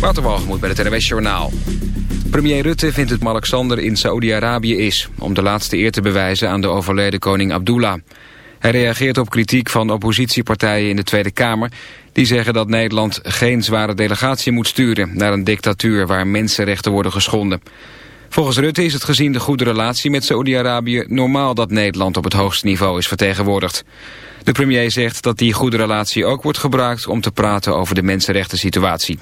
Waterwalgemoed bij het NWS Journaal. Premier Rutte vindt het Alexander in Saoedi-Arabië is... om de laatste eer te bewijzen aan de overleden koning Abdullah. Hij reageert op kritiek van oppositiepartijen in de Tweede Kamer... die zeggen dat Nederland geen zware delegatie moet sturen... naar een dictatuur waar mensenrechten worden geschonden. Volgens Rutte is het gezien de goede relatie met Saoedi-Arabië... normaal dat Nederland op het hoogste niveau is vertegenwoordigd. De premier zegt dat die goede relatie ook wordt gebruikt... om te praten over de mensenrechten situatie.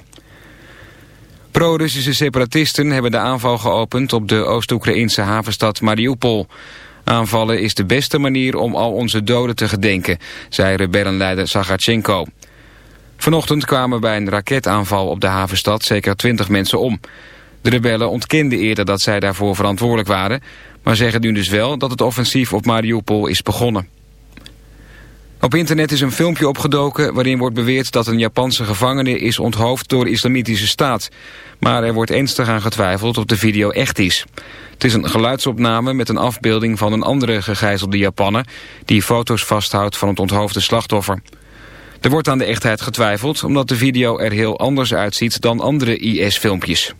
Pro-Russische separatisten hebben de aanval geopend op de Oost-Oekraïnse havenstad Mariupol. Aanvallen is de beste manier om al onze doden te gedenken, zei rebellenleider Sagarchenko. Vanochtend kwamen bij een raketaanval op de havenstad zeker twintig mensen om. De rebellen ontkenden eerder dat zij daarvoor verantwoordelijk waren... maar zeggen nu dus wel dat het offensief op Mariupol is begonnen. Op internet is een filmpje opgedoken waarin wordt beweerd dat een Japanse gevangene is onthoofd door de islamitische staat. Maar er wordt ernstig aan getwijfeld of de video echt is. Het is een geluidsopname met een afbeelding van een andere gegijzelde Japanner die foto's vasthoudt van het onthoofde slachtoffer. Er wordt aan de echtheid getwijfeld omdat de video er heel anders uitziet dan andere IS-filmpjes.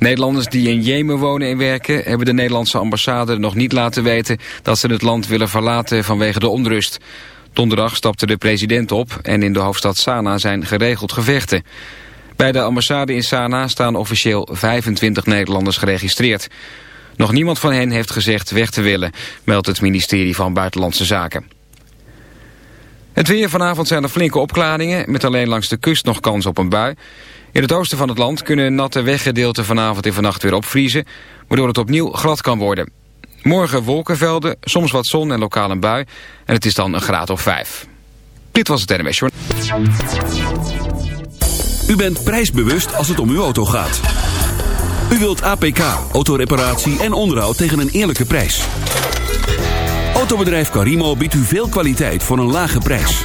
Nederlanders die in Jemen wonen en werken... hebben de Nederlandse ambassade nog niet laten weten... dat ze het land willen verlaten vanwege de onrust. Donderdag stapte de president op en in de hoofdstad Sanaa zijn geregeld gevechten. Bij de ambassade in Sanaa staan officieel 25 Nederlanders geregistreerd. Nog niemand van hen heeft gezegd weg te willen, meldt het ministerie van Buitenlandse Zaken. Het weer vanavond zijn er flinke opklaringen, met alleen langs de kust nog kans op een bui. In het oosten van het land kunnen natte weggedeelten vanavond en vannacht weer opvriezen, waardoor het opnieuw glad kan worden. Morgen wolkenvelden, soms wat zon en lokaal een bui en het is dan een graad of vijf. Dit was het NMS U bent prijsbewust als het om uw auto gaat. U wilt APK, autoreparatie en onderhoud tegen een eerlijke prijs. Autobedrijf Carimo biedt u veel kwaliteit voor een lage prijs.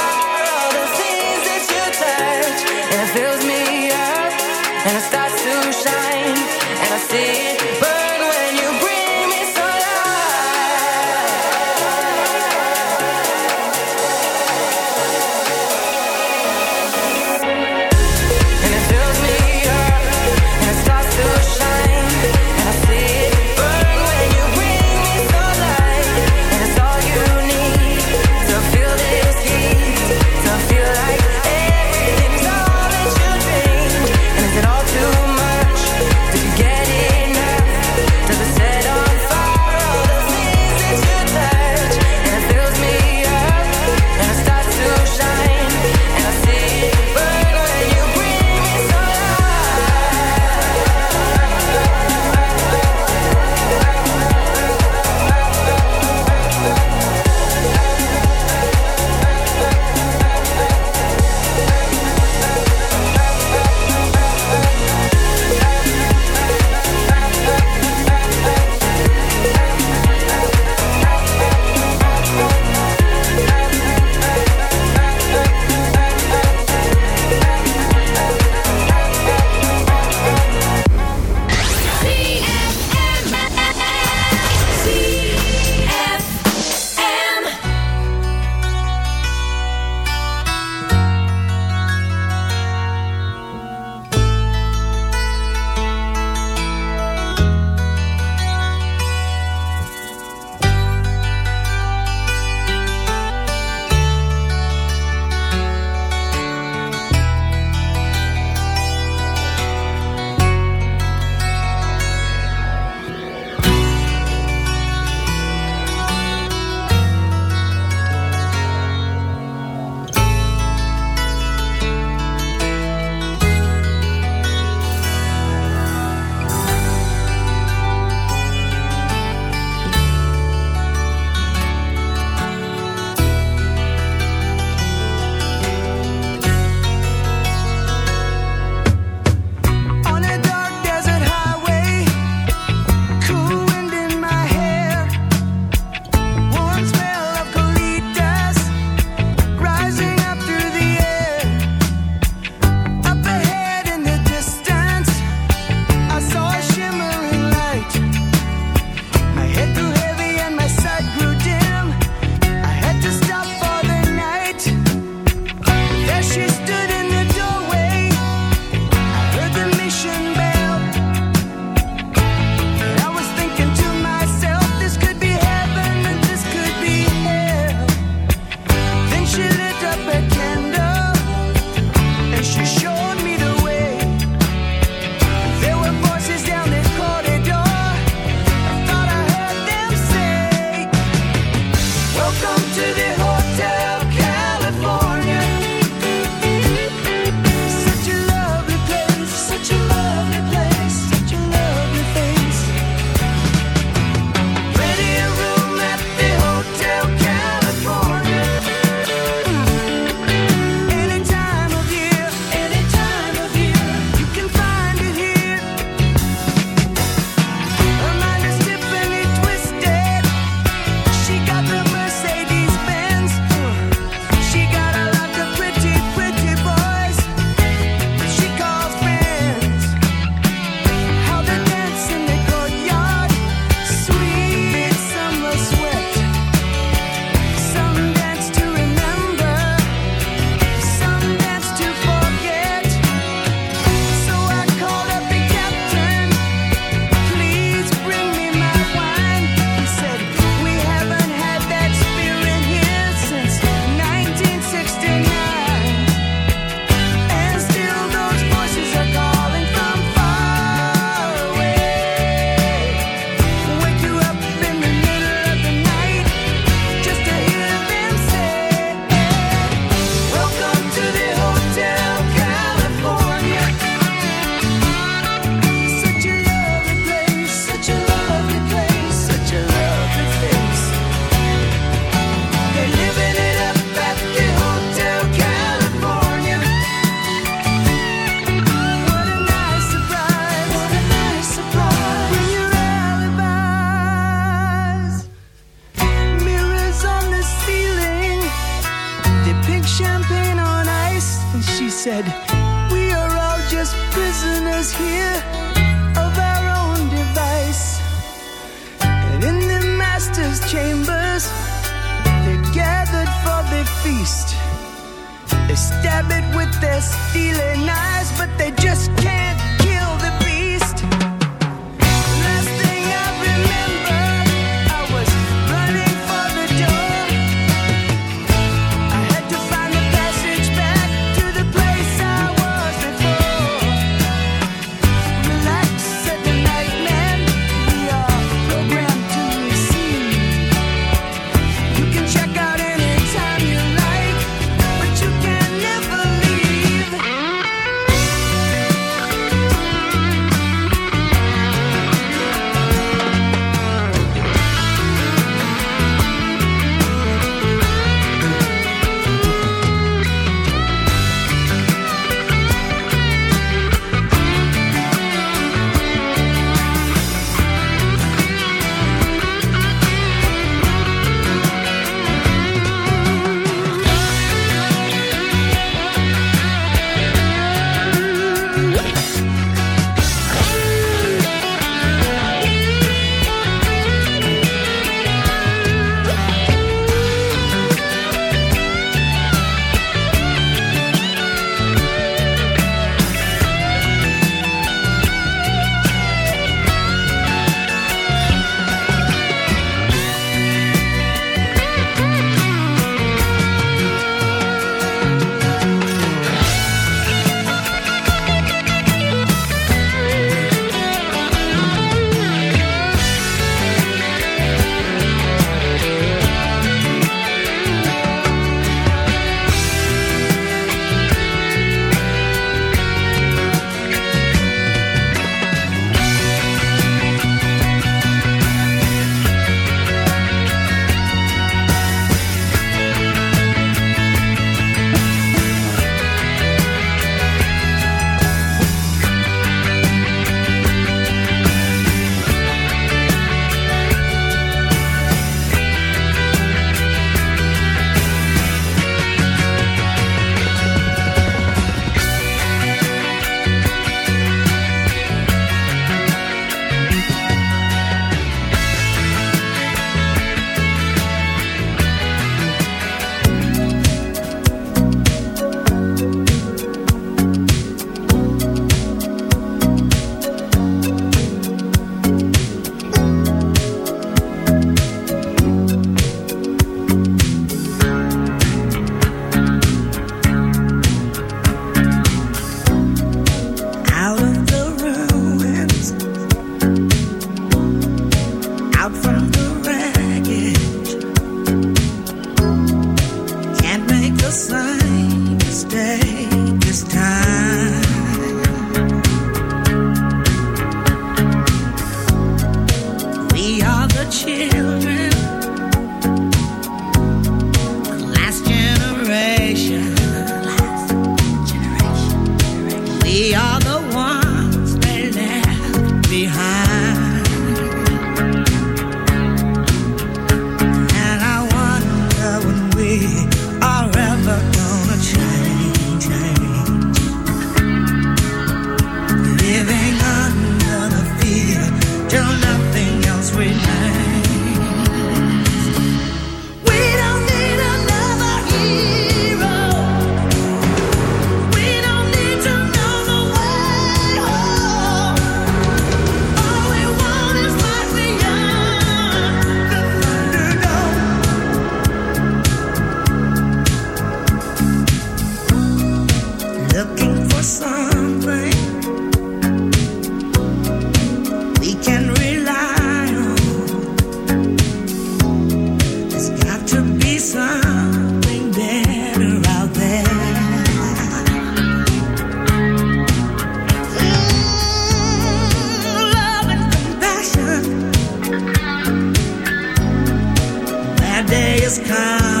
Come.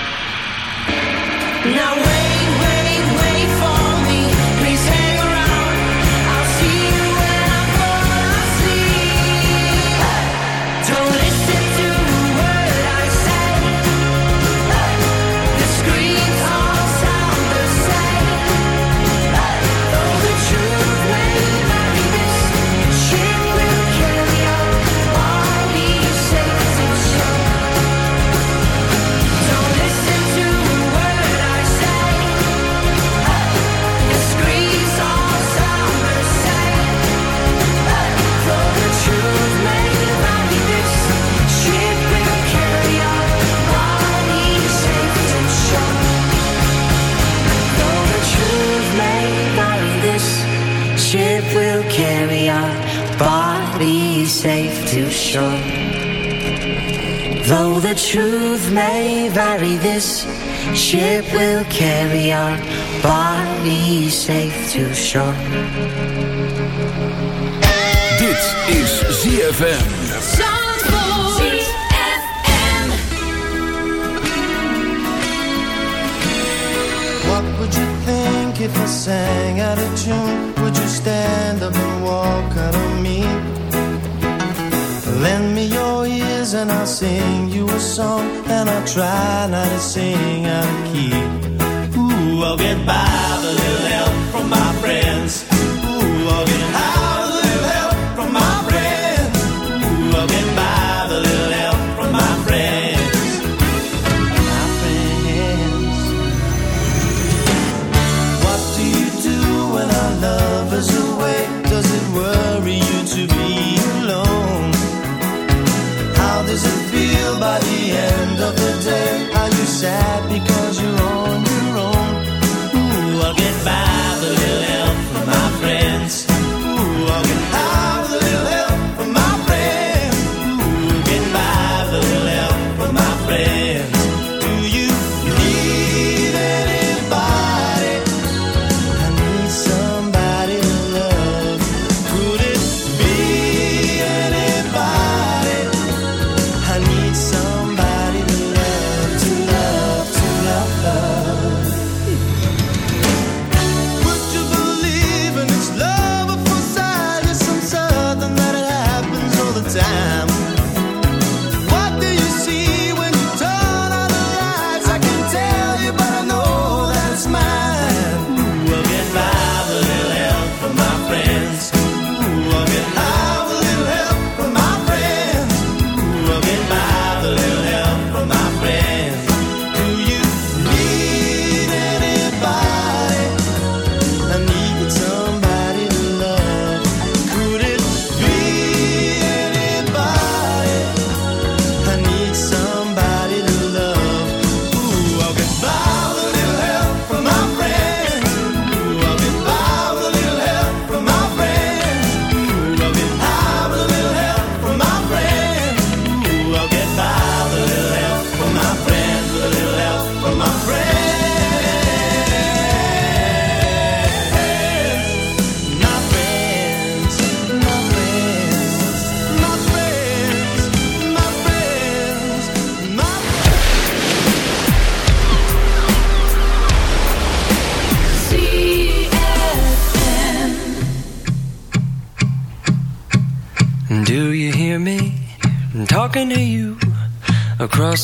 ship will carry our bodies safe to shore. Dit is ZFM. ZFM. What would you think if I sang out of tune? Would you stand up and walk out of me? Lend me your ears and I'll sing a song and I'll try not to sing out of key. Ooh, I'll get by with a little help from my friends. Ooh, I'll get high.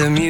the music.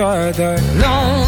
other. Long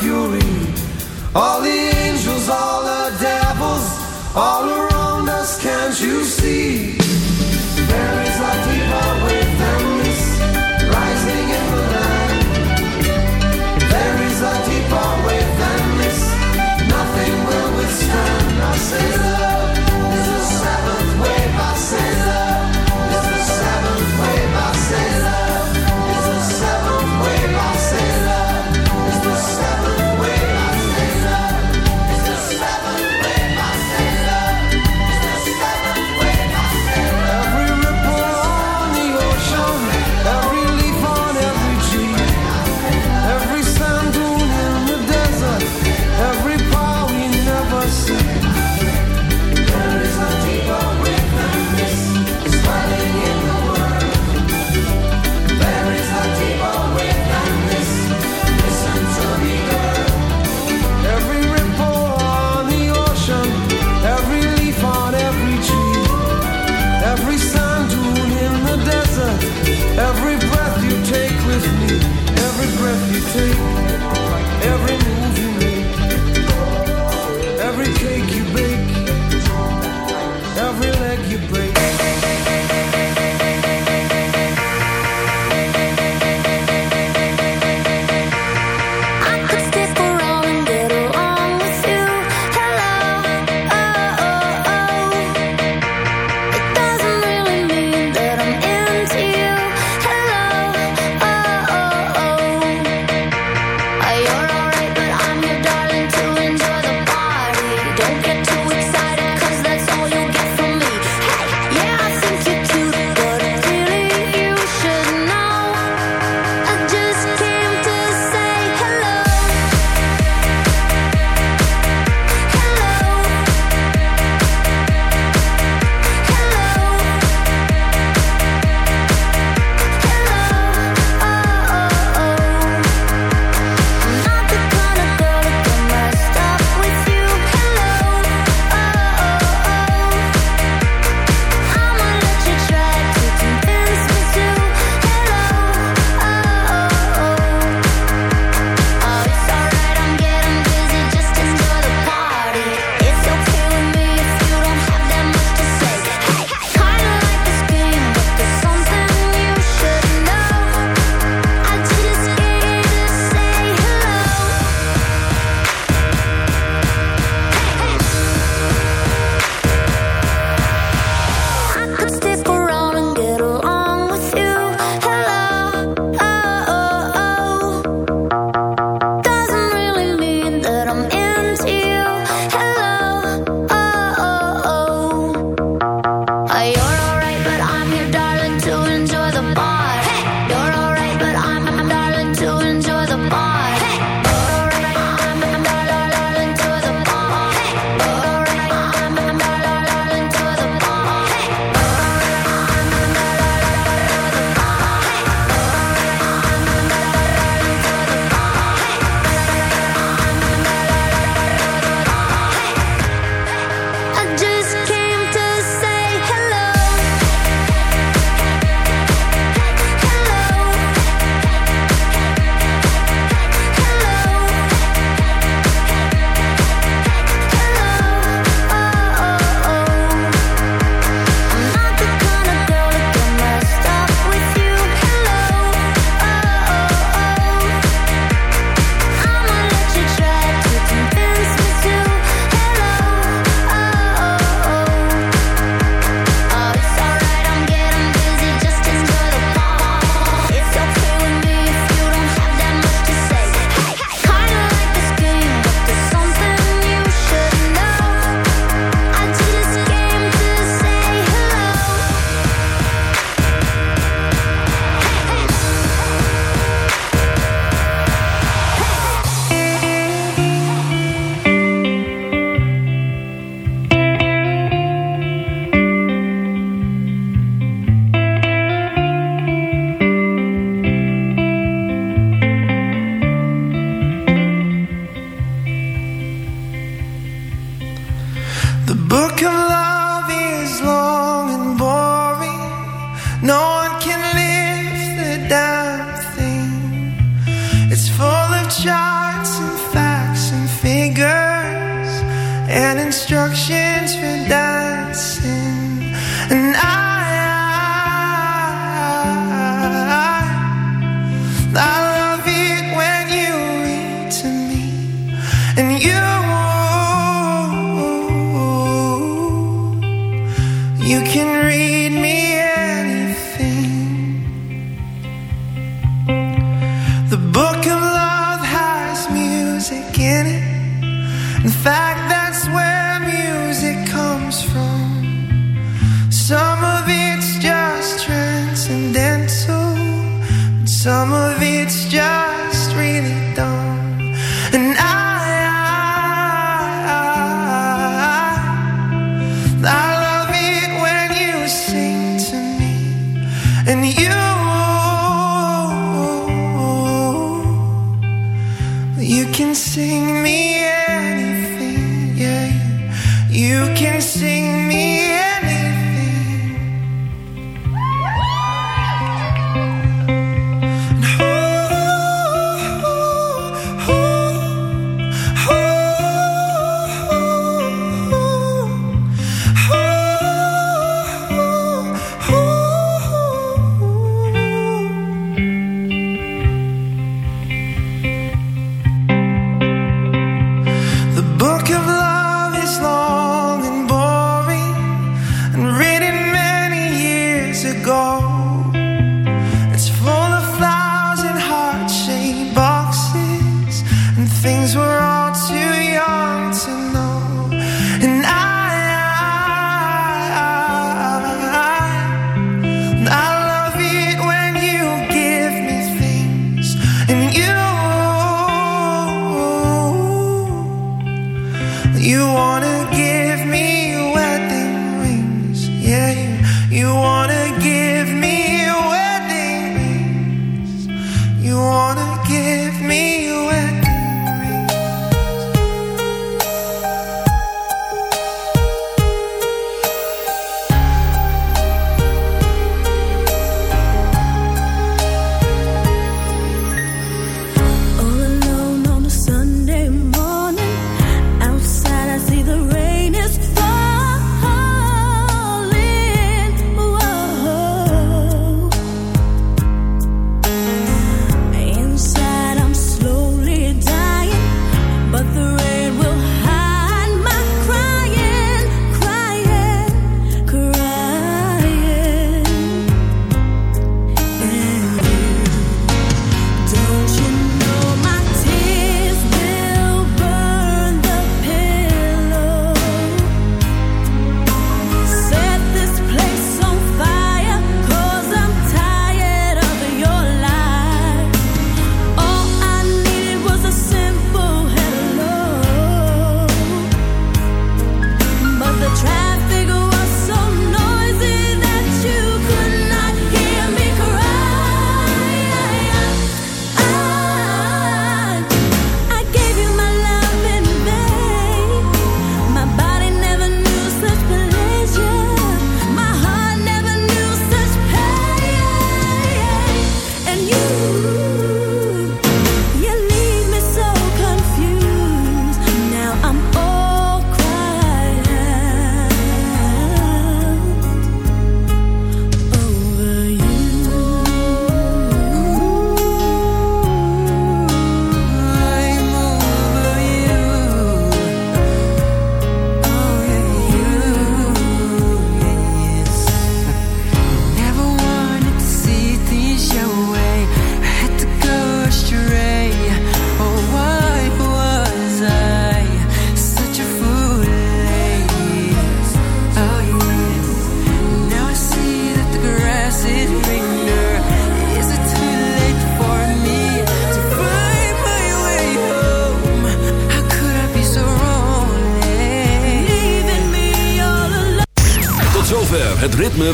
fury, all the